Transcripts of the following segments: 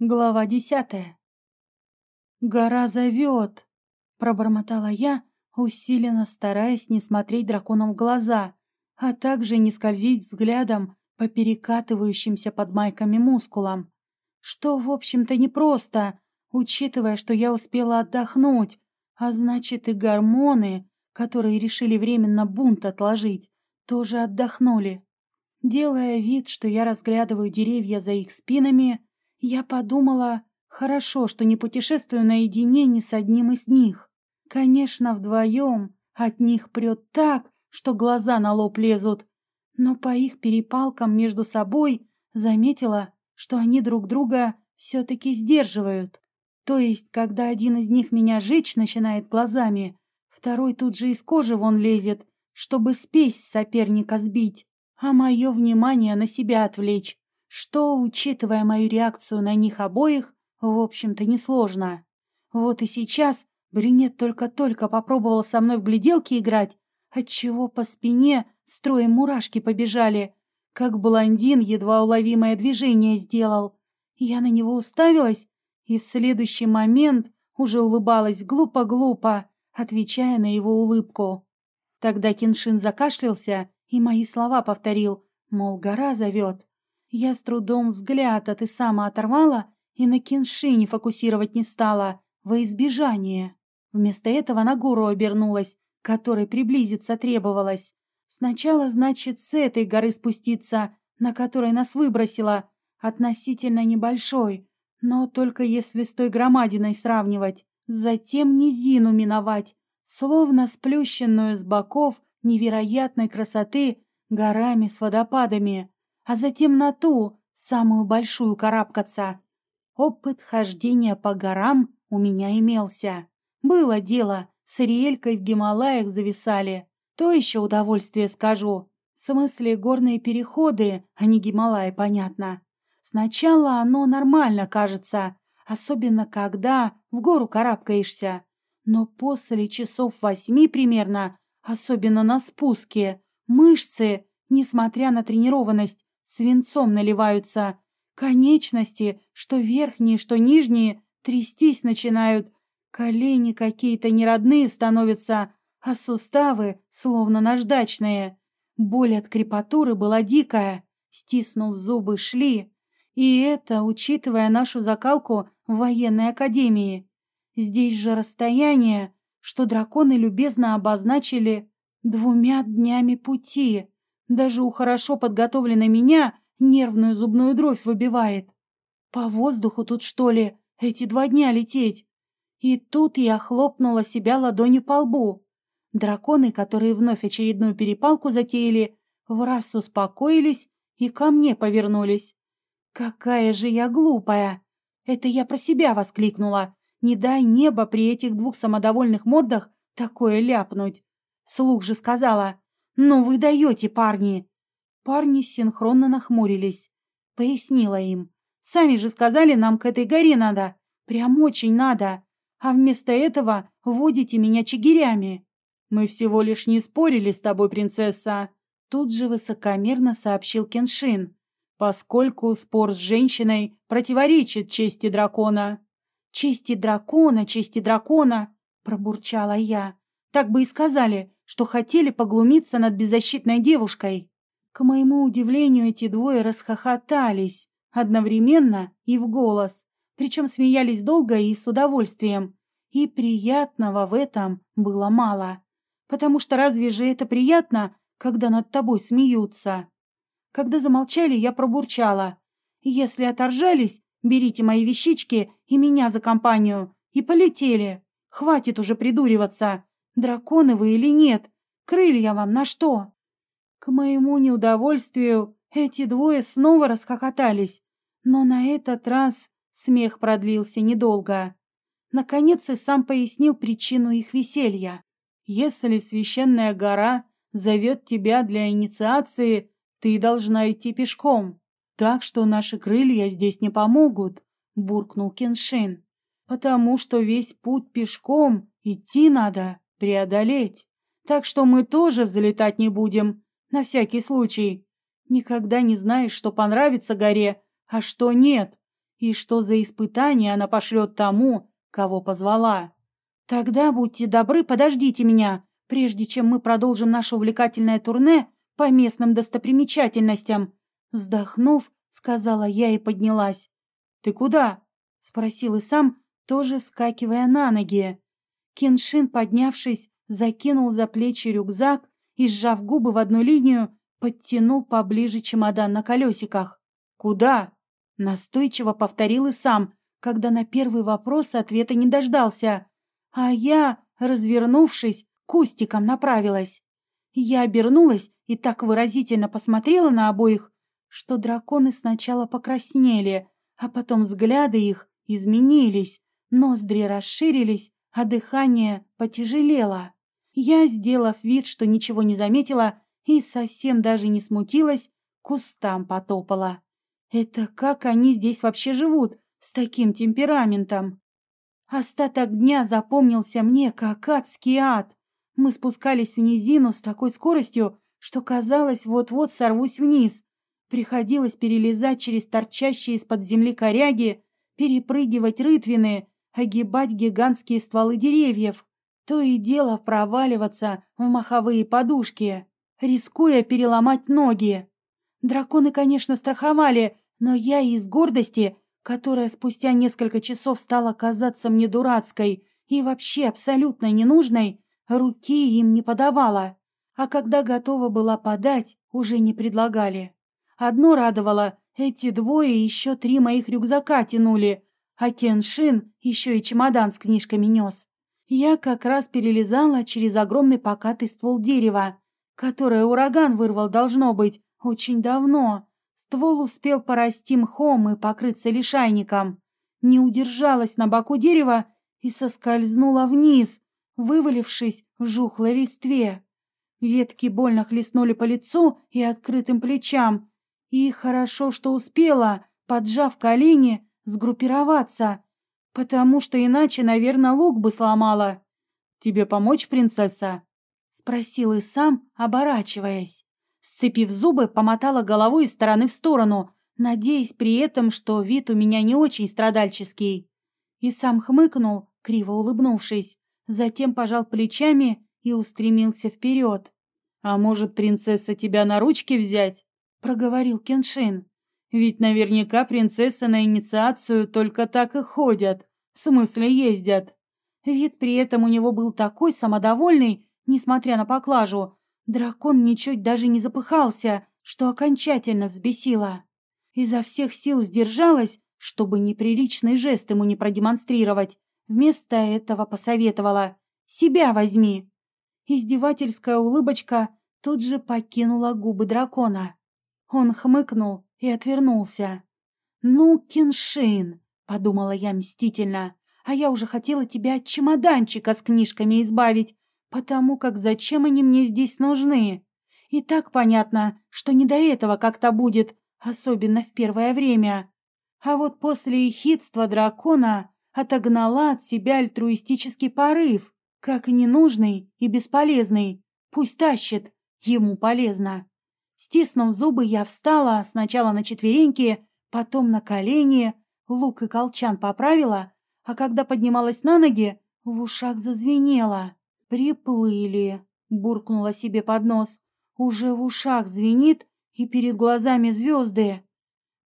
Глава десятая. «Гора зовет!» — пробормотала я, усиленно стараясь не смотреть драконам в глаза, а также не скользить взглядом по перекатывающимся под майками мускулам. Что, в общем-то, непросто, учитывая, что я успела отдохнуть, а значит и гормоны, которые решили временно бунт отложить, тоже отдохнули. Делая вид, что я разглядываю деревья за их спинами, я подумала, хорошо, что не путешествую наедине ни с одним из них. Конечно, вдвоем от них прет так, что глаза на лоб лезут, но по их перепалкам между собой заметила, что они друг друга все-таки сдерживают. То есть, когда один из них меня жечь начинает глазами, второй тут же из кожи вон лезет, чтобы спесь соперника сбить, а мое внимание на себя отвлечь что, учитывая мою реакцию на них обоих, в общем-то несложно. Вот и сейчас брюнет только-только попробовал со мной в гляделки играть, отчего по спине строем мурашки побежали, как блондин едва уловимое движение сделал. Я на него уставилась и в следующий момент уже улыбалась глупо-глупо, отвечая на его улыбку. Тогда Киншин закашлялся и мои слова повторил, мол, гора зовет. Я с трудом взгляд от Исама оторвала и на Киншине фокусировать не стала, во избежание. Вместо этого на гору обернулась, которой приблизиться требовалось. Сначала, значит, с этой горы спуститься, на которой нас выбросило, относительно небольшой, но только если с той громадиной сравнивать. Затем низину миновать, словно сплющенную с боков невероятной красоты горами с водопадами а затем на ту, самую большую карабкаться. Опыт хождения по горам у меня имелся. Было дело, с Риэлькой в Гималаях зависали. То еще удовольствие скажу. В смысле горные переходы, а не Гималаи, понятно. Сначала оно нормально кажется, особенно когда в гору карабкаешься. Но после часов восьми примерно, особенно на спуске, мышцы, несмотря на тренированность, свинцом наливаются. Конечности, что верхние, что нижние, трястись начинают. Колени какие-то неродные становятся, а суставы словно наждачные. Боль от крепатуры была дикая. Стиснув зубы, шли. И это, учитывая нашу закалку в военной академии. Здесь же расстояние, что драконы любезно обозначили двумя днями пути. Даже у хорошо подготовленной меня нервную зубную дровь выбивает. По воздуху тут, что ли, эти два дня лететь? И тут я хлопнула себя ладонью по лбу. Драконы, которые вновь очередную перепалку затеяли, в раз успокоились и ко мне повернулись. «Какая же я глупая!» Это я про себя воскликнула. «Не дай небо при этих двух самодовольных мордах такое ляпнуть!» Слух же сказала. «Ну вы даете, парни!» Парни синхронно нахмурились. Пояснила им. «Сами же сказали, нам к этой горе надо. Прям очень надо. А вместо этого водите меня чигирями». «Мы всего лишь не спорили с тобой, принцесса», тут же высокомерно сообщил Кеншин, поскольку спор с женщиной противоречит чести дракона. «Чести дракона, чести дракона!» — пробурчала я. «Так бы и сказали, что хотели поглумиться над беззащитной девушкой. К моему удивлению, эти двое расхохотались одновременно и в голос, причем смеялись долго и с удовольствием. И приятного в этом было мало. Потому что разве же это приятно, когда над тобой смеются? Когда замолчали, я пробурчала. Если оторжались, берите мои вещички и меня за компанию. И полетели. Хватит уже придуриваться. Драконы вы или нет? Крылья вам на что? К моему неудовольствию эти двое снова расхохотались, но на этот раз смех продлился недолго. Наконец и сам пояснил причину их веселья. Если священная гора зовет тебя для инициации, ты должна идти пешком. Так что наши крылья здесь не помогут, буркнул Кеншин. Потому что весь путь пешком идти надо преодолеть. Так что мы тоже взлетать не будем, на всякий случай. Никогда не знаешь, что понравится горе, а что нет. и что за испытание она пошлет тому, кого позвала. Тогда будьте добры, подождите меня, прежде чем мы продолжим наше увлекательное турне по местным достопримечательностям. Вздохнув, сказала я и поднялась. «Ты куда?» — спросил и сам, тоже вскакивая на ноги. Кеншин, поднявшись, закинул за плечи рюкзак и, сжав губы в одну линию, подтянул поближе чемодан на колесиках. «Куда?» — настойчиво повторил и сам, когда на первый вопрос ответа не дождался. А я, развернувшись, кустиком направилась. Я обернулась и так выразительно посмотрела на обоих, что драконы сначала покраснели, а потом взгляды их изменились, ноздри расширились, а дыхание потяжелело. Я, сделав вид, что ничего не заметила и совсем даже не смутилась, кустам потопала. Это как они здесь вообще живут с таким темпераментом? Остаток дня запомнился мне как адский ад. Мы спускались в низину с такой скоростью, что казалось, вот-вот сорвусь вниз. Приходилось перелезать через торчащие из-под земли коряги, перепрыгивать рытвины, огибать гигантские стволы деревьев, то и дело проваливаться в маховые подушки, рискуя переломать ноги. Драконы, конечно, страховали, но я из гордости, которая спустя несколько часов стала казаться мне дурацкой и вообще абсолютно ненужной, руки им не подавала. А когда готова была подать, уже не предлагали. Одно радовало, эти двое еще три моих рюкзака тянули, а Кеншин еще и чемодан с книжками нес. Я как раз перелезала через огромный покатый ствол дерева, которое ураган вырвал, должно быть, очень давно. Ствол успел порасти мхом и покрыться лишайником. Не удержалась на боку дерева и соскользнула вниз, вывалившись в жухлой листве. Ветки больно хлестнули по лицу и открытым плечам, и хорошо, что успела, поджав колени, сгруппироваться, потому что иначе, наверное, лук бы сломала. «Тебе помочь, принцесса?» — спросил и сам, оборачиваясь. Сцепив зубы, помотала головой из стороны в сторону, надеясь при этом, что вид у меня не очень страдальческий. И сам хмыкнул, криво улыбнувшись, затем пожал плечами и устремился вперед. «А может, принцесса, тебя на ручки взять?» — проговорил Кеншин. Ведь наверняка принцессы на инициацию только так и ходят, в смысле ездят. Вид при этом у него был такой самодовольный, несмотря на поклажу. Дракон ничуть даже не запыхался, что окончательно взбесило. Изо всех сил сдержалась, чтобы неприличный жест ему не продемонстрировать. Вместо этого посоветовала «Себя возьми». Издевательская улыбочка тут же покинула губы дракона. Он хмыкнул и отвернулся. «Ну, Кеншин!» — подумала я мстительно. «А я уже хотела тебя от чемоданчика с книжками избавить, потому как зачем они мне здесь нужны? И так понятно, что не до этого как-то будет, особенно в первое время. А вот после ехидства дракона отогнала от себя альтруистический порыв, как ненужный и бесполезный. Пусть тащит, ему полезно. Стиснув зубы, я встала сначала на четвереньки, потом на колени, лук и колчан поправила, а когда поднималась на ноги, в ушах зазвенело. «Приплыли», — буркнула себе под нос. «Уже в ушах звенит и перед глазами звезды».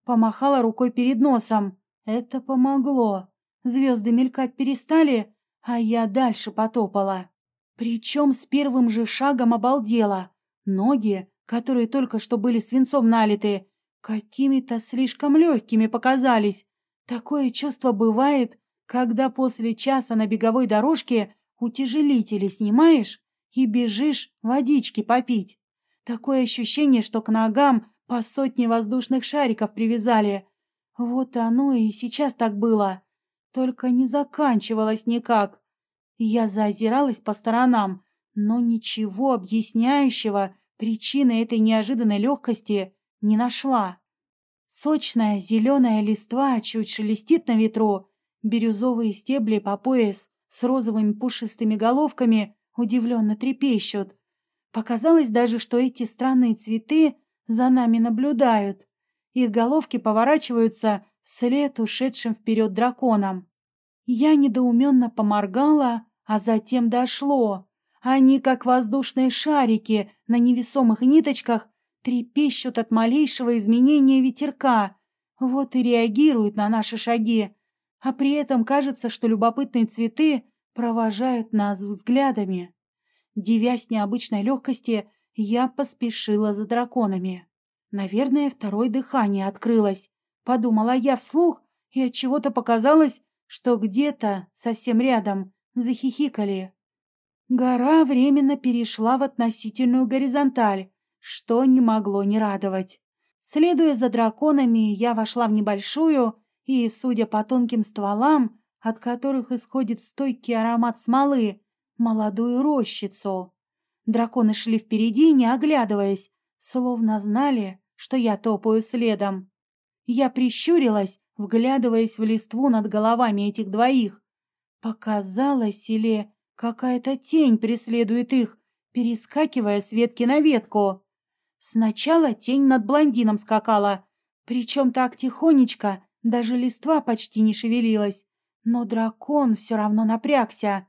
Помахала рукой перед носом. Это помогло. Звезды мелькать перестали, а я дальше потопала. Причем с первым же шагом обалдела. Ноги которые только что были свинцом налиты, какими-то слишком легкими показались. Такое чувство бывает, когда после часа на беговой дорожке утяжелители снимаешь и бежишь водички попить. Такое ощущение, что к ногам по сотне воздушных шариков привязали. Вот оно и сейчас так было. Только не заканчивалось никак. Я заозиралась по сторонам, но ничего объясняющего Причины этой неожиданной легкости не нашла. Сочная зеленая листва чуть шелестит на ветру, бирюзовые стебли по пояс с розовыми пушистыми головками удивленно трепещут. Показалось даже, что эти странные цветы за нами наблюдают. Их головки поворачиваются, вслед ушедшим вперед драконам. Я недоуменно поморгала, а затем дошло. Они, как воздушные шарики на невесомых ниточках, трепещут от малейшего изменения ветерка, вот и реагируют на наши шаги. А при этом кажется, что любопытные цветы провожают нас взглядами. Девясь необычной легкости, я поспешила за драконами. Наверное, второе дыхание открылось. Подумала я вслух, и от чего то показалось, что где-то совсем рядом захихикали. Гора временно перешла в относительную горизонталь, что не могло не радовать. Следуя за драконами, я вошла в небольшую и, судя по тонким стволам, от которых исходит стойкий аромат смолы, молодую рощицу. Драконы шли впереди, не оглядываясь, словно знали, что я топаю следом. Я прищурилась, вглядываясь в листву над головами этих двоих. Показалось или какая-то тень преследует их, перескакивая с ветки на ветку. Сначала тень над блондином скакала, причем так тихонечко, даже листва почти не шевелилась. Но дракон все равно напрягся.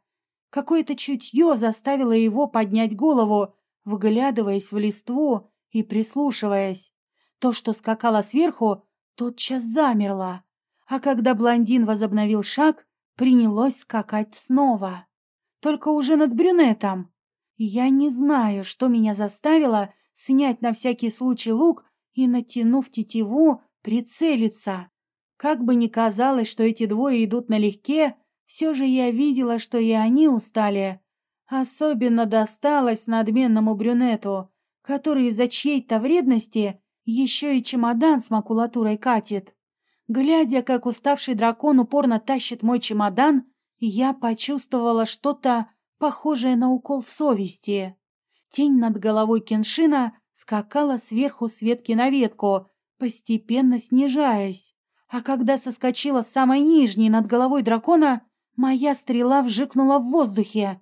Какое-то чутье заставило его поднять голову, вглядываясь в листву и прислушиваясь. То, что скакало сверху, тотчас замерло, а когда блондин возобновил шаг, принялось скакать снова. Только уже над брюнетом. Я не знаю, что меня заставило снять на всякий случай лук и, натянув тетиву, прицелиться. Как бы ни казалось, что эти двое идут налегке, все же я видела, что и они устали. Особенно досталось надменному брюнету, который из-за чьей-то вредности еще и чемодан с макулатурой катит. Глядя, как уставший дракон упорно тащит мой чемодан, я почувствовала что-то похожее на укол совести. Тень над головой Кеншина скакала сверху с ветки на ветку, постепенно снижаясь. А когда соскочила с самой нижней над головой дракона, моя стрела вжикнула в воздухе.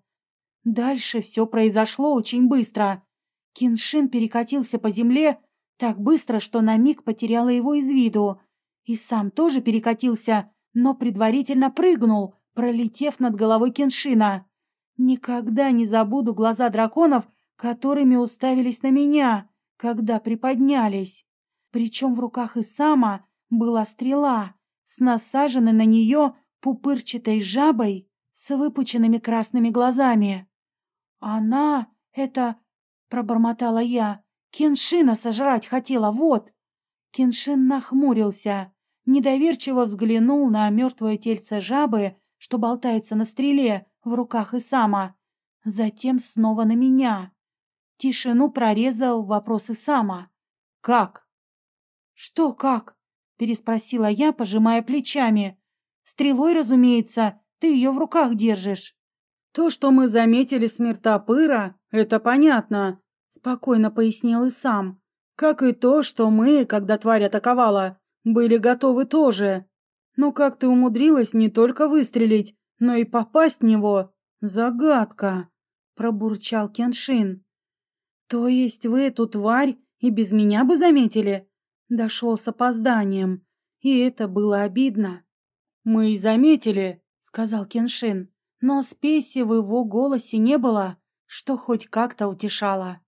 Дальше все произошло очень быстро. Киншин перекатился по земле так быстро, что на миг потеряла его из виду. И сам тоже перекатился, но предварительно прыгнул, пролетев над головой Киншина. Никогда не забуду глаза драконов, которыми уставились на меня, когда приподнялись. Причем в руках Исама была стрела с насаженной на нее пупырчатой жабой с выпученными красными глазами. «Она... это...» — пробормотала я. «Кеншина сожрать хотела, вот!» Кеншин нахмурился, недоверчиво взглянул на мертвое тельце жабы, что болтается на стреле в руках Исама, затем снова на меня. Тишину прорезал вопрос Исама. «Как?» «Что как?» — переспросила я, пожимая плечами. «Стрелой, разумеется, ты ее в руках держишь». «То, что мы заметили смертопыра, это понятно», — спокойно пояснил и сам. «Как и то, что мы, когда тварь атаковала, были готовы тоже. Но как ты умудрилась не только выстрелить, но и попасть в него? Загадка!» — пробурчал Кеншин. «То есть вы эту тварь и без меня бы заметили?» дошло с опозданием, и это было обидно. «Мы и заметили», — сказал Кеншин, но спеси в его голосе не было, что хоть как-то утешало.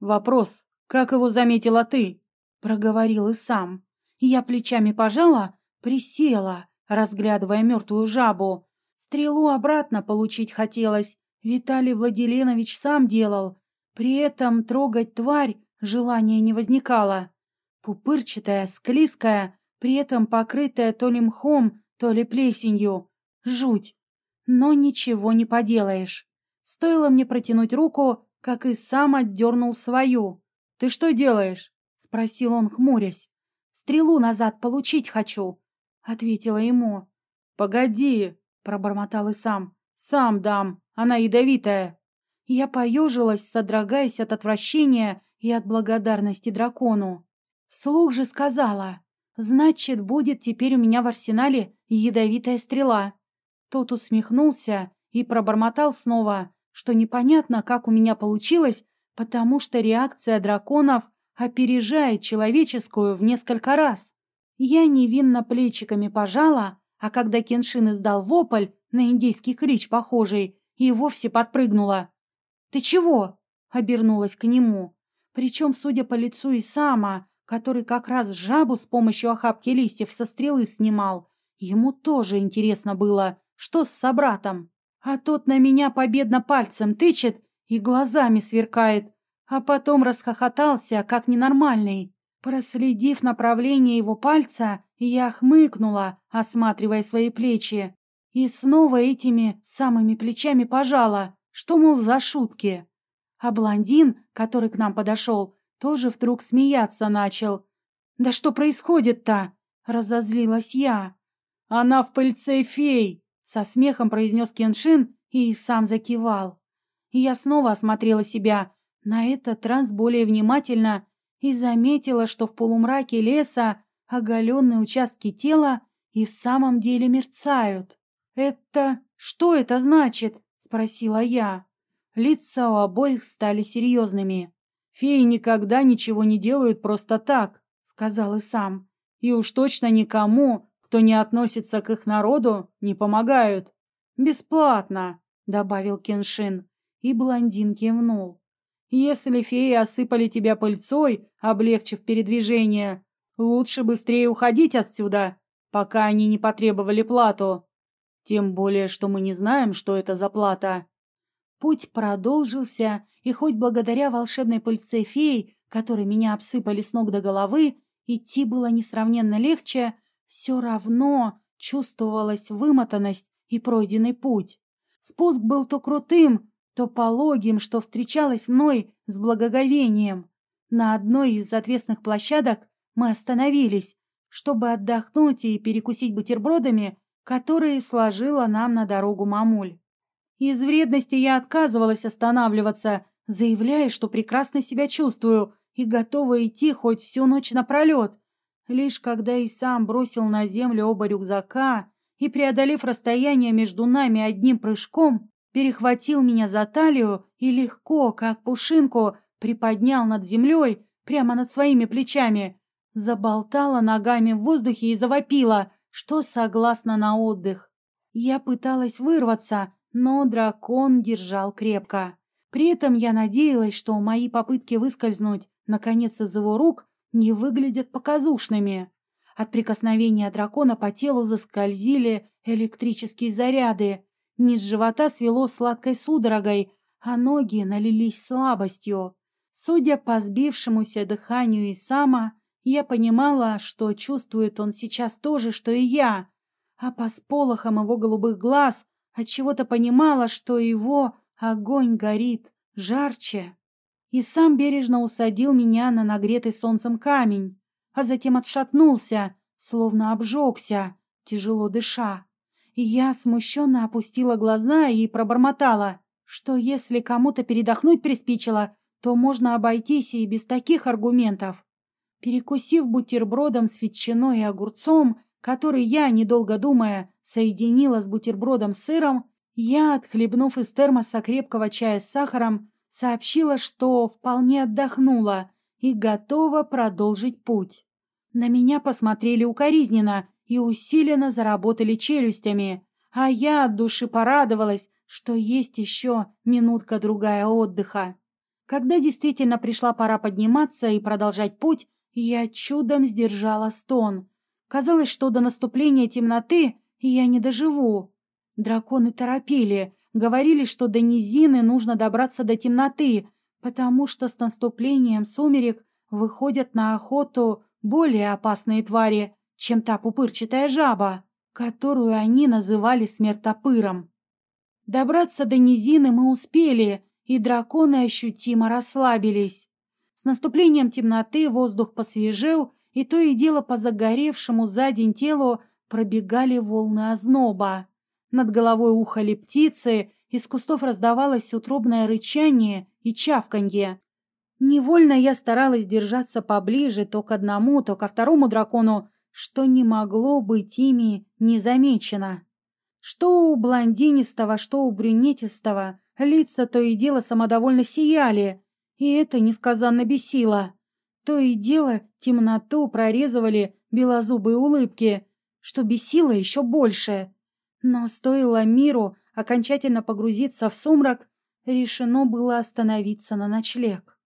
«Вопрос, как его заметила ты?» — проговорил и сам. Я плечами пожала, присела, разглядывая мертвую жабу. Стрелу обратно получить хотелось, Виталий Владиленович сам делал. При этом трогать тварь желания не возникало пупырчатая, склизкая, при этом покрытая то ли мхом, то ли плесенью. Жуть! Но ничего не поделаешь. Стоило мне протянуть руку, как и сам отдернул свою. «Ты что делаешь?» — спросил он, хмурясь. «Стрелу назад получить хочу», — ответила ему. «Погоди», — пробормотал и сам. «Сам дам, она ядовитая». Я поежилась, содрогаясь от отвращения и от благодарности дракону. Вслух же сказала, «Значит, будет теперь у меня в арсенале ядовитая стрела». Тот усмехнулся и пробормотал снова, что непонятно, как у меня получилось, потому что реакция драконов опережает человеческую в несколько раз. Я невинно плечиками пожала, а когда Кеншин издал вопль, на индейский клич похожий, и вовсе подпрыгнула. «Ты чего?» — обернулась к нему. Причем, судя по лицу и сама, который как раз жабу с помощью охапки листьев со стрелы снимал, ему тоже интересно было, что с собратом. А тот на меня победно пальцем тычет и глазами сверкает, а потом расхохотался, как ненормальный. Проследив направление его пальца, я хмыкнула, осматривая свои плечи, и снова этими самыми плечами пожала, что, мол, за шутки. А блондин, который к нам подошел, тоже вдруг смеяться начал. «Да что происходит-то?» — разозлилась я. «Она в пыльце фей!» — со смехом произнес Кеншин и сам закивал. И я снова осмотрела себя, на этот раз более внимательно, и заметила, что в полумраке леса оголенные участки тела и в самом деле мерцают. «Это... что это значит?» — спросила я. Лица у обоих стали серьезными. «Феи никогда ничего не делают просто так», — сказал и сам. «И уж точно никому, кто не относится к их народу, не помогают. Бесплатно», — добавил Кеншин, и блондин кивнул. «Если феи осыпали тебя пыльцой, облегчив передвижение, лучше быстрее уходить отсюда, пока они не потребовали плату. Тем более, что мы не знаем, что это за плата. Путь продолжился, и хоть благодаря волшебной пыльце фей, которой меня обсыпали с ног до головы, идти было несравненно легче, все равно чувствовалась вымотанность и пройденный путь. Спуск был то крутым, то пологим, что встречалось мной с благоговением. На одной из отвесных площадок мы остановились, чтобы отдохнуть и перекусить бутербродами, которые сложила нам на дорогу мамуль. Из вредности я отказывалась останавливаться, заявляя, что прекрасно себя чувствую и готова идти хоть всю ночь напролет. Лишь когда и сам бросил на землю оба рюкзака и, преодолев расстояние между нами одним прыжком, перехватил меня за талию и легко, как пушинку, приподнял над землей, прямо над своими плечами, заболтала ногами в воздухе и завопила что согласна на отдых. Я пыталась вырваться, но дракон держал крепко. При этом я надеялась, что мои попытки выскользнуть, наконец, из его рук не выглядят показушными. От прикосновения дракона по телу заскользили электрические заряды. Низ живота свело сладкой судорогой, а ноги налились слабостью. Судя по сбившемуся дыханию Исама, я понимала, что чувствует он сейчас то же, что и я, а по сполохам его голубых глаз отчего-то понимала, что его огонь горит жарче. И сам бережно усадил меня на нагретый солнцем камень, а затем отшатнулся, словно обжегся, тяжело дыша. Я смущенно опустила глаза и пробормотала, что если кому-то передохнуть приспичило, то можно обойтись и без таких аргументов. Перекусив бутербродом с ветчиной и огурцом, который я, недолго думая, соединила с бутербродом с сыром, я, отхлебнув из термоса крепкого чая с сахаром, сообщила, что вполне отдохнула и готова продолжить путь. На меня посмотрели укоризненно и усиленно заработали челюстями, а я от души порадовалась, что есть еще минутка-другая отдыха. Когда действительно пришла пора подниматься и продолжать путь, я чудом сдержала стон. Казалось, что до наступления темноты я не доживу. Драконы торопили, говорили, что до низины нужно добраться до темноты, потому что с наступлением сумерек выходят на охоту более опасные твари, чем та пупырчатая жаба, которую они называли смертопыром. Добраться до низины мы успели, и драконы ощутимо расслабились наступлением темноты воздух посвежел, и то и дело по загоревшему за день телу пробегали волны озноба. Над головой ухали птицы, из кустов раздавалось утробное рычание и чавканье. Невольно я старалась держаться поближе то к одному, то ко второму дракону, что не могло быть ими незамечено. Что у блондинистого, что у брюнетистого, лица то и дело самодовольно сияли, и это несказанно бесило. То и дело темноту прорезывали белозубые улыбки, что бесило еще больше. Но стоило миру окончательно погрузиться в сумрак, решено было остановиться на ночлег.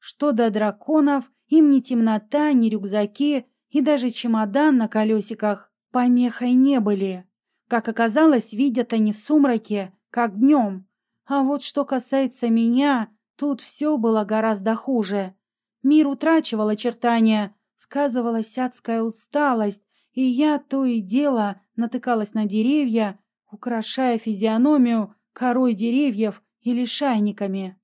Что до драконов, им ни темнота, ни рюкзаки и даже чемодан на колесиках помехой не были. Как оказалось, видят они в сумраке, как днем. А вот что касается меня, тут все было гораздо хуже. Мир утрачивал очертания, сказывалась адская усталость, и я то и дело натыкалась на деревья, украшая физиономию корой деревьев или шайниками.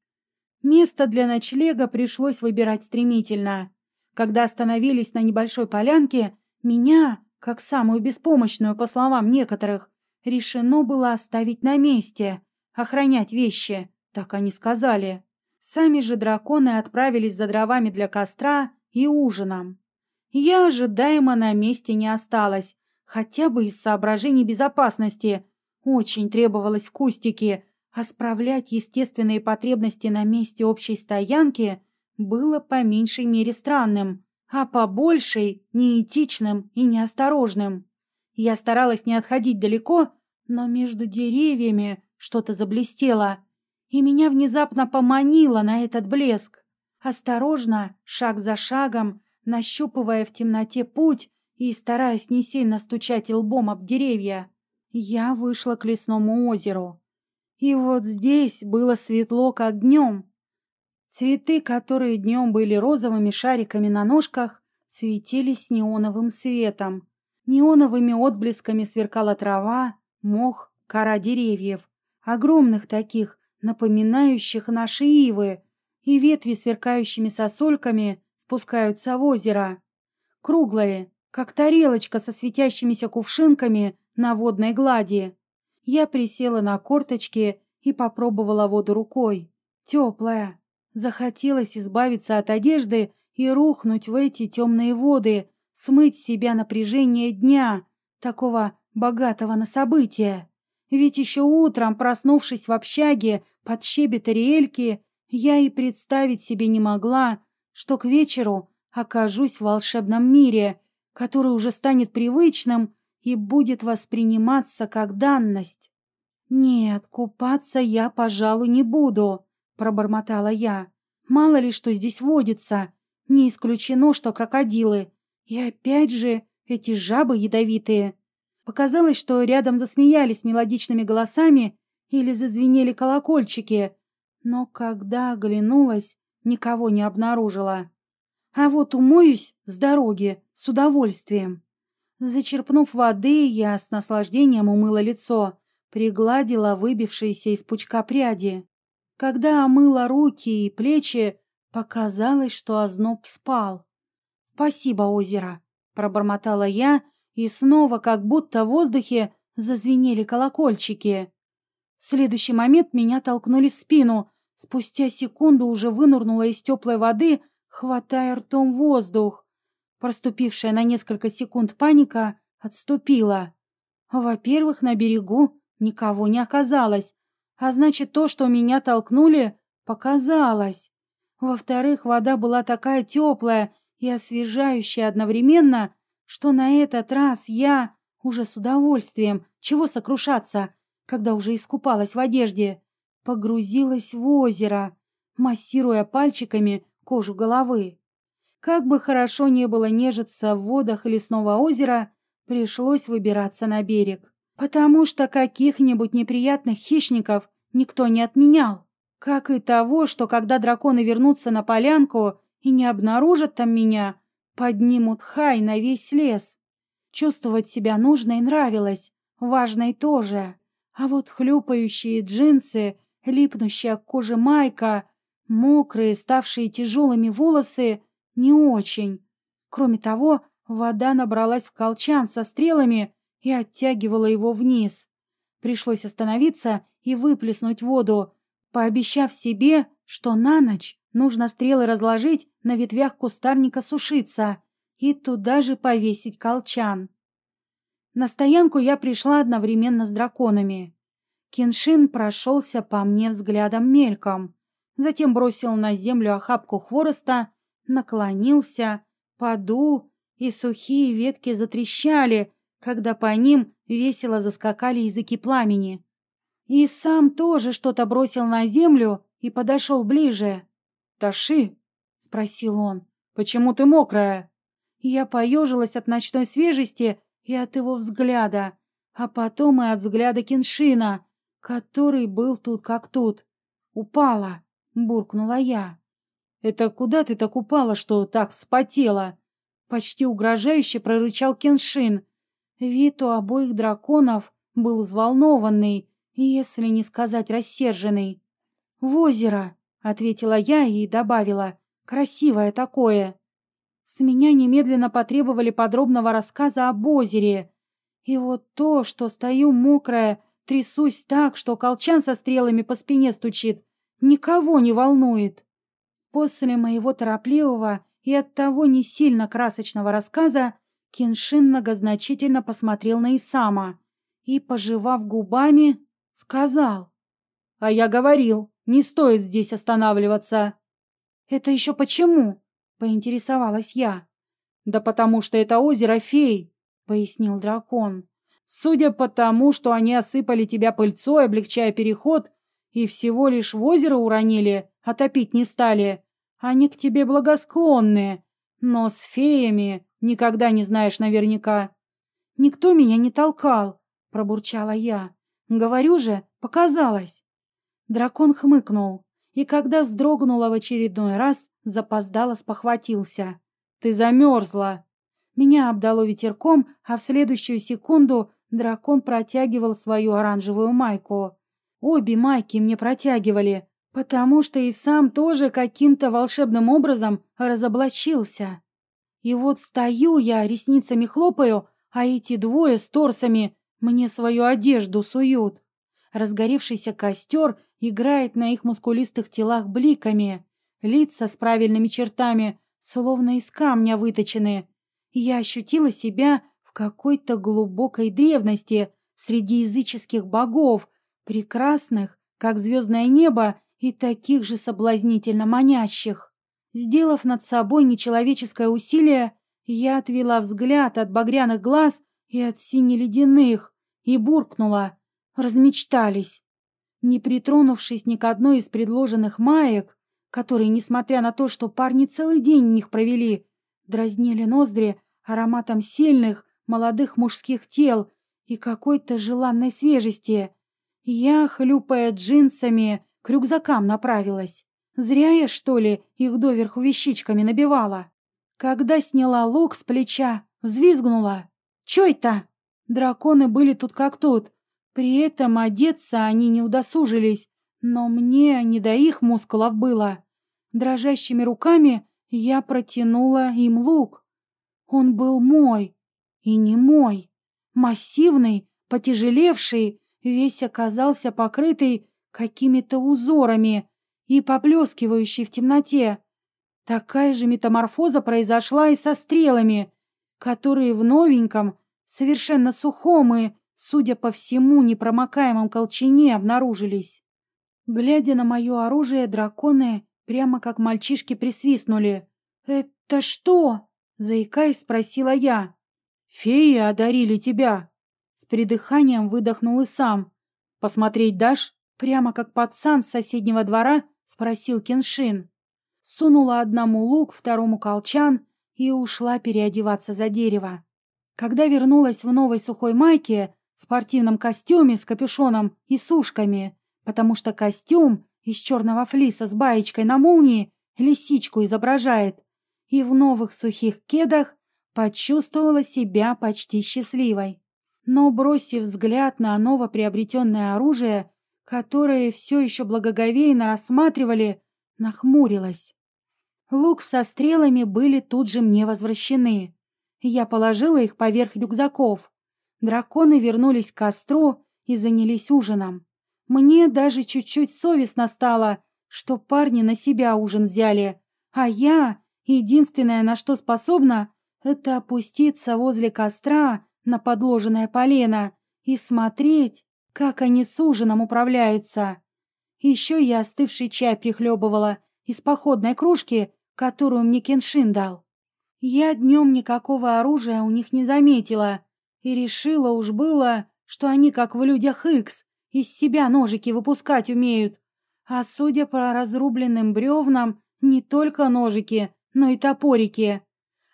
Место для ночлега пришлось выбирать стремительно. Когда остановились на небольшой полянке, меня, как самую беспомощную, по словам некоторых, решено было оставить на месте, охранять вещи, так они сказали. Сами же драконы отправились за дровами для костра и ужином. Я ожидаемо на месте не осталась, хотя бы из соображений безопасности. Очень требовалось в кустике, а справлять естественные потребности на месте общей стоянки было по меньшей мере странным, а по большей – неэтичным и неосторожным. Я старалась не отходить далеко, но между деревьями что-то заблестело, и меня внезапно поманило на этот блеск. Осторожно, шаг за шагом, нащупывая в темноте путь и стараясь не сильно стучать лбом об деревья, я вышла к лесному озеру. И вот здесь было светло, как днем. Цветы, которые днем были розовыми шариками на ножках, светились неоновым светом. Неоновыми отблесками сверкала трава, мох, кора деревьев, огромных таких, напоминающих наши ивы, и ветви сверкающими сосульками спускаются в озеро. Круглые, как тарелочка со светящимися кувшинками на водной глади. Я присела на корточки и попробовала воду рукой. Теплая. Захотелось избавиться от одежды и рухнуть в эти темные воды, смыть с себя напряжение дня, такого богатого на события. Ведь еще утром, проснувшись в общаге под щебет Ариэльки, я и представить себе не могла, что к вечеру окажусь в волшебном мире, который уже станет привычным и будет восприниматься как данность. «Нет, купаться я, пожалуй, не буду», — пробормотала я. «Мало ли что здесь водится. Не исключено, что крокодилы. И опять же эти жабы ядовитые». Показалось, что рядом засмеялись мелодичными голосами или зазвенели колокольчики. Но когда оглянулась, никого не обнаружила. А вот умоюсь с дороги с удовольствием. Зачерпнув воды, я с наслаждением умыла лицо, пригладила выбившиеся из пучка пряди. Когда омыла руки и плечи, показалось, что озноб спал. «Спасибо, озеро!» — пробормотала я, и снова, как будто в воздухе, зазвенели колокольчики. В следующий момент меня толкнули в спину, Спустя секунду уже вынурнула из теплой воды, хватая ртом воздух. Проступившая на несколько секунд паника отступила. Во-первых, на берегу никого не оказалось, а значит, то, что меня толкнули, показалось. Во-вторых, вода была такая теплая и освежающая одновременно, что на этот раз я уже с удовольствием, чего сокрушаться, когда уже искупалась в одежде, погрузилась в озеро, массируя пальчиками кожу головы. Как бы хорошо не было нежиться в водах лесного озера, пришлось выбираться на берег, потому что каких-нибудь неприятных хищников никто не отменял. Как и того, что когда драконы вернутся на полянку и не обнаружат там меня, поднимут хай на весь лес. Чувствовать себя нужно и нравилось, важно и тоже. А вот хлюпающие джинсы липнущая к коже майка, мокрые, ставшие тяжелыми волосы не очень. Кроме того, вода набралась в колчан со стрелами и оттягивала его вниз. Пришлось остановиться и выплеснуть воду, пообещав себе, что на ночь нужно стрелы разложить на ветвях кустарника сушиться и туда же повесить колчан. На стоянку я пришла одновременно с драконами. Кеншин прошелся по мне взглядом мельком, затем бросил на землю охапку хвороста, наклонился, подул и сухие ветки затрещали, когда по ним весело заскакали языки пламени. И сам тоже что-то бросил на землю и подошел ближе. «Таши?» — спросил он. «Почему ты мокрая?» Я поежилась от ночной свежести и от его взгляда, а потом и от взгляда Киншина, который был тут как тут. «Упала!» — буркнула я. «Это куда ты так упала, что так вспотела?» Почти угрожающе прорычал Кеншин. Вид у обоих драконов был взволнованный, если не сказать рассерженный. «В озеро!» — ответила я и добавила. «Красивое такое!» С меня немедленно потребовали подробного рассказа об озере. И вот то, что стою мокрая, трясусь так, что колчан со стрелами по спине стучит, никого не волнует. После моего торопливого и оттого не сильно красочного рассказа Киншин многозначительно посмотрел на Исама и, пожевав губами, сказал. «А я говорил, не стоит здесь останавливаться». «Это еще почему?» — поинтересовалась я. «Да потому что это озеро фей», — пояснил дракон. «Судя по тому, что они осыпали тебя пыльцой, облегчая переход, и всего лишь в озеро уронили, а топить не стали, они к тебе благосклонные, но с феями никогда не знаешь наверняка». «Никто меня не толкал», — пробурчала я. «Говорю же, показалось». Дракон хмыкнул, и когда вздрогнула в очередной раз, запоздало спохватился. «Ты замерзла!» Меня обдало ветерком, а в следующую секунду дракон протягивал свою оранжевую майку. Обе майки мне протягивали, потому что и сам тоже каким-то волшебным образом разоблачился. И вот стою я, ресницами хлопаю, а эти двое с торсами мне свою одежду суют. Разгоревшийся костер играет на их мускулистых телах бликами, лица с правильными чертами, словно из камня выточены. Я ощутила себя в какой-то глубокой древности среди языческих богов, прекрасных, как звездное небо, и таких же соблазнительно манящих. Сделав над собой нечеловеческое усилие, я отвела взгляд от багряных глаз и от сине-ледяных и буркнула. Размечтались. Не притронувшись ни к одной из предложенных маек, которые, несмотря на то, что парни целый день в них провели, дразнили ноздри ароматом сильных, молодых мужских тел и какой-то желанной свежести. Я, хлюпая джинсами, к рюкзакам направилась. Зря я, что ли, их доверху вещичками набивала. Когда сняла лук с плеча, взвизгнула. «Чё это?» Драконы были тут как тут. При этом одеться они не удосужились, но мне не до их мускулов было. Дрожащими руками я протянула им лук. Он был мой и не мой. Массивный, потяжелевший, весь оказался покрытый какими-то узорами и поблескивающий в темноте. Такая же метаморфоза произошла и со стрелами, которые в новеньком, совершенно сухом и, судя по всему, непромокаемом колчине обнаружились. Глядя на мое оружие, драконы прямо как мальчишки присвистнули. «Это что?» — заикаясь, спросила я. «Феи одарили тебя!» С придыханием выдохнул и сам. «Посмотреть дашь?» Прямо как пацан с соседнего двора спросил Кеншин. Сунула одному лук, второму колчан и ушла переодеваться за дерево. Когда вернулась в новой сухой майке, спортивном костюме с капюшоном и сушками, потому что костюм из черного флиса с баечкой на молнии лисичку изображает, и в новых сухих кедах почувствовала себя почти счастливой. Но, бросив взгляд на новоприобретенное оружие, которое все еще благоговейно рассматривали, нахмурилась. Лук со стрелами были тут же мне возвращены. Я положила их поверх рюкзаков. Драконы вернулись к костру и занялись ужином. Мне даже чуть-чуть совестно стало, что парни на себя ужин взяли, а я, единственное, на что способна, это опуститься возле костра на подложенное полено и смотреть, как они с ужином управляются. Еще я остывший чай прихлебывала из походной кружки, которую мне Кеншин дал. Я днем никакого оружия у них не заметила и решила уж было, что они, как в людях Икс, из себя ножики выпускать умеют. А судя по разрубленным бревнам, не только ножики, но и топорики.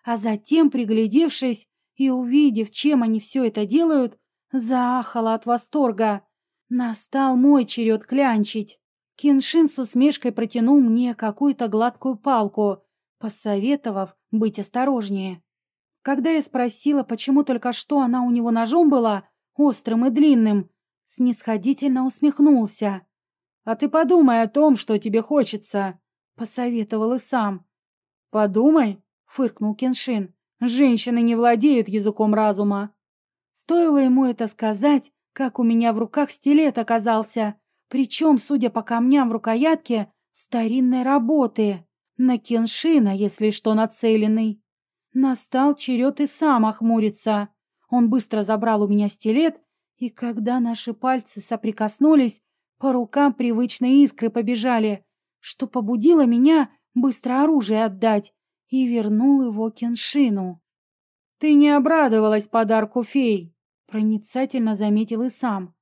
А затем, приглядевшись и увидев, чем они все это делают, заахала от восторга. Настал мой черед клянчить. Кеншин с усмешкой протянул мне какую-то гладкую палку, посоветовав быть осторожнее. Когда я спросила, почему только что она у него ножом была, острым и длинным, снисходительно усмехнулся. «А ты подумай о том, что тебе хочется», — посоветовал и сам. «Подумай», — фыркнул Кеншин, — «женщины не владеют языком разума». Стоило ему это сказать, как у меня в руках стилет оказался, причем, судя по камням в рукоятке, старинной работы, на Кеншина, если что, нацеленный. Настал черед и сам охмуриться. Он быстро забрал у меня стилет, и когда наши пальцы соприкоснулись, по рукам привычные искры побежали, что побудило меня быстро оружие отдать и вернул его Кеншину. «Ты не обрадовалась подарку фей», — проницательно заметил и сам.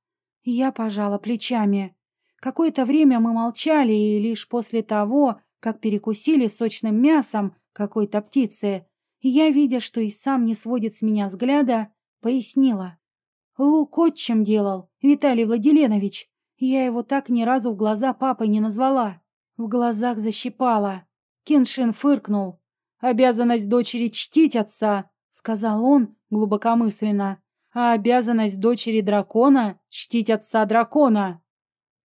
Я пожала плечами. Какое-то время мы молчали, и лишь после того, как перекусили сочным мясом какой-то птицы, я, видя, что и сам не сводит с меня взгляда, пояснила. Лук отчим делал, Виталий Владиленович. Я его так ни разу в глаза папой не назвала. В глазах защипала. Кеншин фыркнул. «Обязанность дочери чтить отца», — сказал он глубокомысленно. «А обязанность дочери дракона — чтить отца дракона».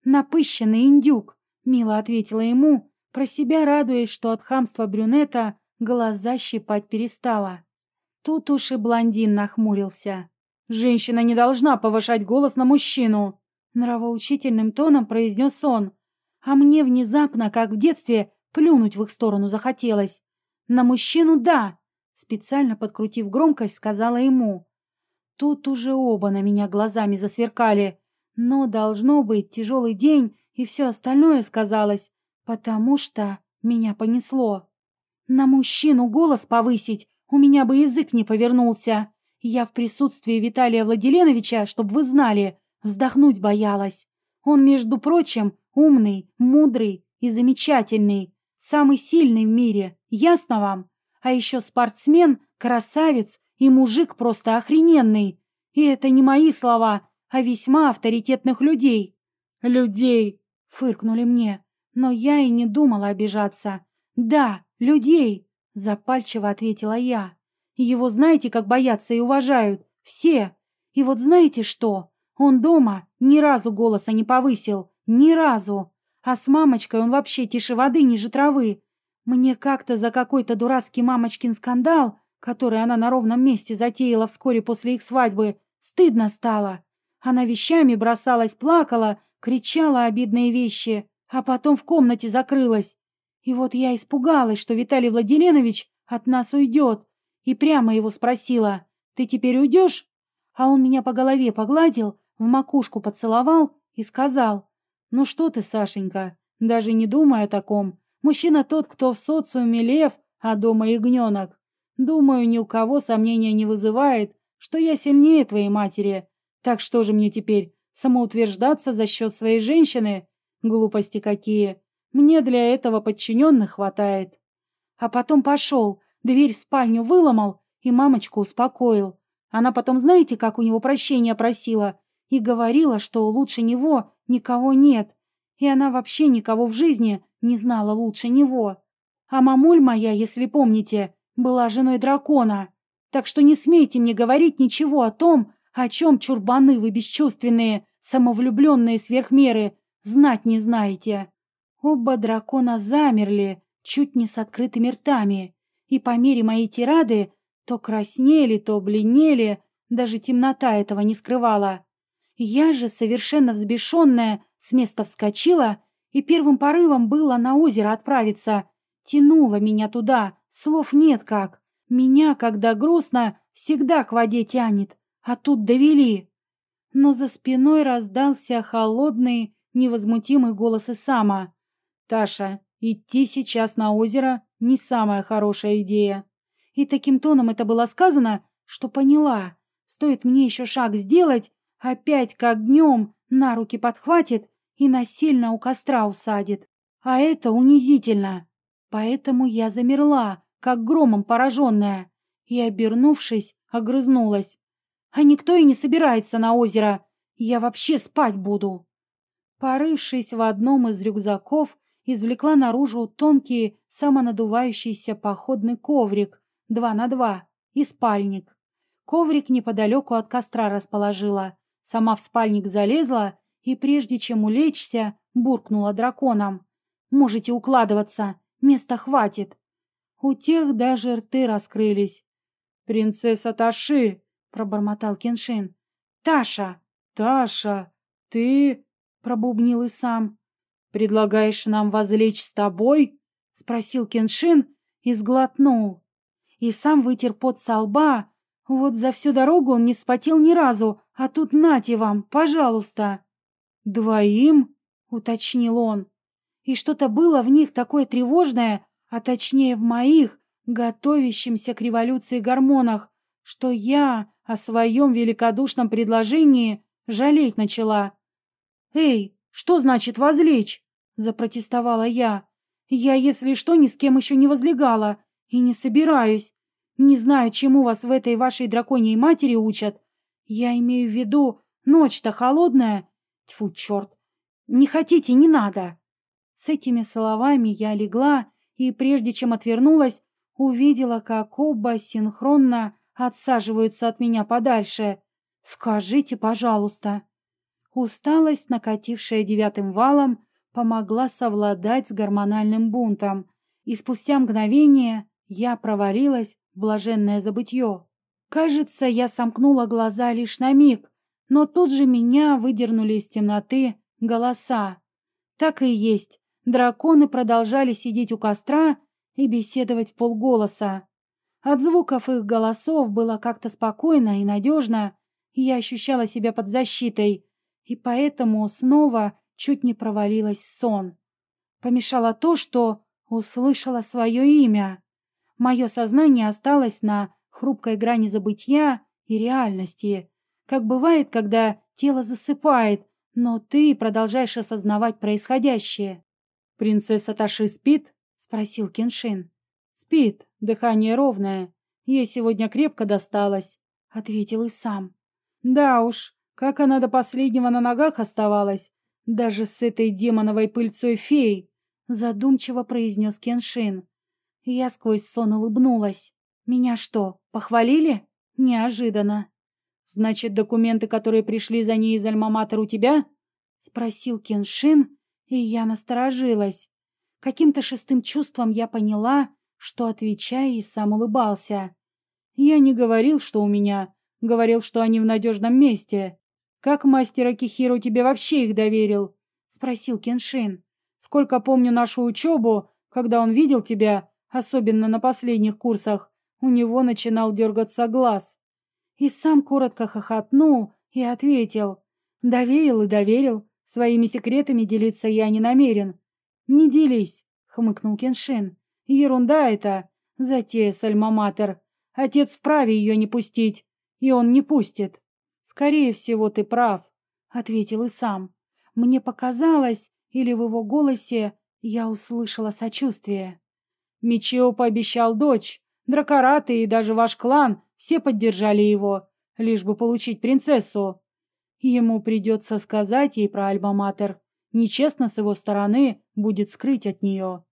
«Напыщенный индюк», — мило ответила ему, про себя радуясь, что от хамства брюнета глаза щипать перестала. Тут уж и блондин нахмурился. «Женщина не должна повышать голос на мужчину», — нравоучительным тоном произнес он. А мне внезапно, как в детстве, плюнуть в их сторону захотелось. «На мужчину — да», — специально подкрутив громкость, сказала ему. Тут уже оба на меня глазами засверкали. Но, должно быть, тяжелый день и все остальное сказалось, потому что меня понесло. На мужчину голос повысить у меня бы язык не повернулся. Я в присутствии Виталия Владиленовича, чтобы вы знали, вздохнуть боялась. Он, между прочим, умный, мудрый и замечательный, самый сильный в мире, ясно вам? А еще спортсмен, красавец и мужик просто охрененный. И это не мои слова, а весьма авторитетных людей. Людей, фыркнули мне, но я и не думала обижаться. Да, людей, запальчиво ответила я. Его знаете, как боятся и уважают? Все. И вот знаете что? Он дома ни разу голоса не повысил. Ни разу. А с мамочкой он вообще тише воды ниже травы. Мне как-то за какой-то дурацкий мамочкин скандал, который она на ровном месте затеяла вскоре после их свадьбы, стыдно стало. Она вещами бросалась, плакала, кричала обидные вещи, а потом в комнате закрылась. И вот я испугалась, что Виталий Владиленович от нас уйдет, и прямо его спросила, «Ты теперь уйдешь?» А он меня по голове погладил, в макушку поцеловал и сказал, «Ну что ты, Сашенька, даже не думай о таком. Мужчина тот, кто в социуме лев, а дома ягненок. Думаю, ни у кого сомнения не вызывает, что я сильнее твоей матери. Так что же мне теперь, самоутверждаться за счет своей женщины? Глупости какие. Мне для этого подчиненных хватает». А потом пошел, Дверь в спальню выломал и мамочку успокоил. Она потом знаете, как у него прощения просила? И говорила, что лучше него никого нет. И она вообще никого в жизни не знала лучше него. А мамуль моя, если помните, была женой дракона. Так что не смейте мне говорить ничего о том, о чем чурбаны вы бесчувственные, самовлюбленные сверхмеры, знать не знаете. Оба дракона замерли, чуть не с открытыми ртами и по мере моей тирады то краснели, то бледнели, даже темнота этого не скрывала. Я же, совершенно взбешенная, с места вскочила и первым порывом было на озеро отправиться. Тянуло меня туда, слов нет как. Меня, когда грустно, всегда к воде тянет, а тут довели. Но за спиной раздался холодный, невозмутимый голос Исама. «Таша, идти сейчас на озеро не самая хорошая идея. И таким тоном это было сказано, что поняла. Стоит мне еще шаг сделать, опять как днем на руки подхватит и насильно у костра усадит. А это унизительно. Поэтому я замерла, как громом пораженная, и, обернувшись, огрызнулась. А никто и не собирается на озеро. Я вообще спать буду. Порывшись в одном из рюкзаков, извлекла наружу тонкий самонадувающийся походный коврик два на два и спальник. Коврик неподалеку от костра расположила. Сама в спальник залезла и, прежде чем улечься, буркнула драконом. «Можете укладываться, места хватит». У тех даже рты раскрылись. «Принцесса Таши!» — пробормотал Кеншин. «Таша!» «Таша! Ты...» — пробубнил и сам. «Предлагаешь нам возлечь с тобой?» — спросил Кеншин и сглотнул. И сам вытер пот со лба. Вот за всю дорогу он не вспотел ни разу, а тут нате вам, пожалуйста. «Двоим?» — уточнил он. И что-то было в них такое тревожное, а точнее в моих, готовящимся к революции гормонах, что я о своем великодушном предложении жалеть начала. «Эй, что значит возлечь?» — запротестовала я. «Я, если что, ни с кем еще не возлегала и не собираюсь. Не знаю, чему вас в этой вашей драконьей матери учат. Я имею в виду, ночь-то холодная. Тьфу, черт! Не хотите, не надо!» С этими словами я легла и, прежде чем отвернулась, увидела, как оба синхронно отсаживаются от меня подальше. «Скажите, пожалуйста». Усталость, накатившая девятым валом, помогла совладать с гормональным бунтом, и спустя мгновение я провалилась в блаженное забытье. Кажется, я сомкнула глаза лишь на миг, но тут же меня выдернули из темноты голоса. Так и есть, драконы продолжали сидеть у костра и беседовать в полголоса. От звуков их голосов было как-то спокойно и надежно, и я ощущала себя под защитой, и поэтому снова чуть не провалилась в сон. Помешало то, что услышала свое имя. Мое сознание осталось на хрупкой грани забытья и реальности, как бывает, когда тело засыпает, но ты продолжаешь осознавать происходящее. «Принцесса Таши спит?» — спросил Кеншин. «Спит, дыхание ровное. Ей сегодня крепко досталось», — ответил и сам. «Да уж, как она до последнего на ногах оставалась, даже с этой демоновой пыльцой феей», — задумчиво произнес Кеншин. Я сквозь сон улыбнулась. «Меня что, похвалили?» «Неожиданно». «Значит, документы, которые пришли за ней из Альма-Матер у тебя?» — спросил Кеншин, и я насторожилась. Каким-то шестым чувством я поняла, что, отвечая, и сам улыбался. Я не говорил, что у меня. Говорил, что они в надежном месте. Как мастер Акихиру тебе вообще их доверил? Спросил Кеншин. Сколько помню нашу учебу, когда он видел тебя, особенно на последних курсах, у него начинал дергаться глаз. И сам коротко хохотнул и ответил. Доверил и доверил. Своими секретами делиться я не намерен. Не делись, хмыкнул Кеншин. Ерунда это, затея с альма-матер. Отец вправе ее не пустить, и он не пустит. Скорее всего, ты прав, ответил и сам. Мне показалось, или в его голосе я услышала сочувствие. Мичио пообещал дочь. Дракораты и даже ваш клан все поддержали его, лишь бы получить принцессу. Ему придется сказать ей про альма-матер. Нечестно с его стороны будет скрыть от нее.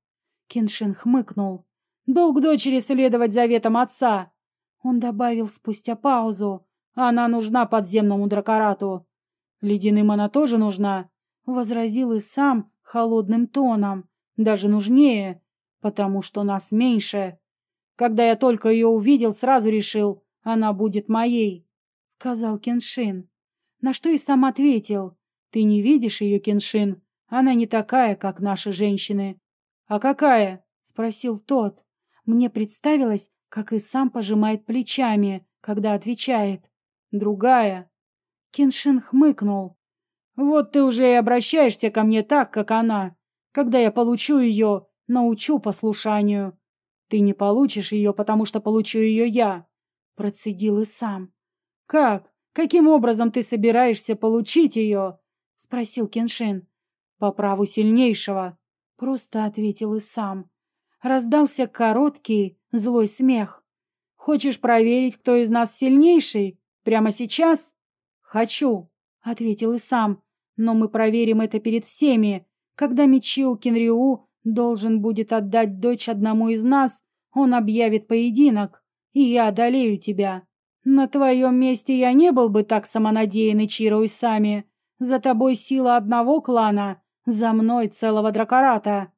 Кеншин хмыкнул. «Долг дочери следовать заветам отца!» Он добавил спустя паузу. «Она нужна подземному дракорату!» «Ледяным она тоже нужна!» Возразил и сам холодным тоном. «Даже нужнее, потому что нас меньше!» «Когда я только ее увидел, сразу решил, она будет моей!» Сказал Кеншин. На что и сам ответил. «Ты не видишь ее, Кеншин? Она не такая, как наши женщины. «А какая?» — спросил тот. Мне представилось, как и сам пожимает плечами, когда отвечает. «Другая». Кеншин хмыкнул. «Вот ты уже и обращаешься ко мне так, как она. Когда я получу ее, научу послушанию». Ты не получишь ее, потому что получу ее я, процедил и сам. Как? Каким образом ты собираешься получить ее? спросил Кеншин. По праву сильнейшего, просто ответил и сам. Раздался короткий, злой смех. Хочешь проверить, кто из нас сильнейший? Прямо сейчас? Хочу, ответил и сам. Но мы проверим это перед всеми, когда Мичио Кинрю должен будет отдать дочь одному из нас, он объявит поединок, и я одолею тебя. На твоем месте я не был бы так самонадеян, Ичиро сами. За тобой сила одного клана, за мной целого дракората.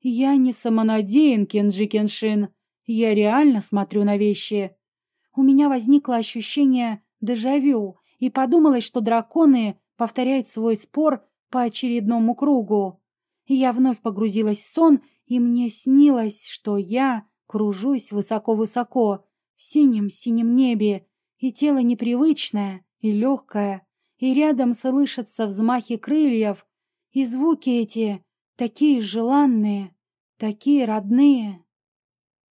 Я не самонадеян, Кенджи Кеншин. Я реально смотрю на вещи. У меня возникло ощущение дежавю, и подумалось, что драконы повторяют свой спор по очередному кругу. Я вновь погрузилась в сон, и мне снилось, что я кружусь высоко-высоко в синем-синем небе, и тело непривычное и легкое, и рядом слышатся взмахи крыльев, и звуки эти такие желанные, такие родные.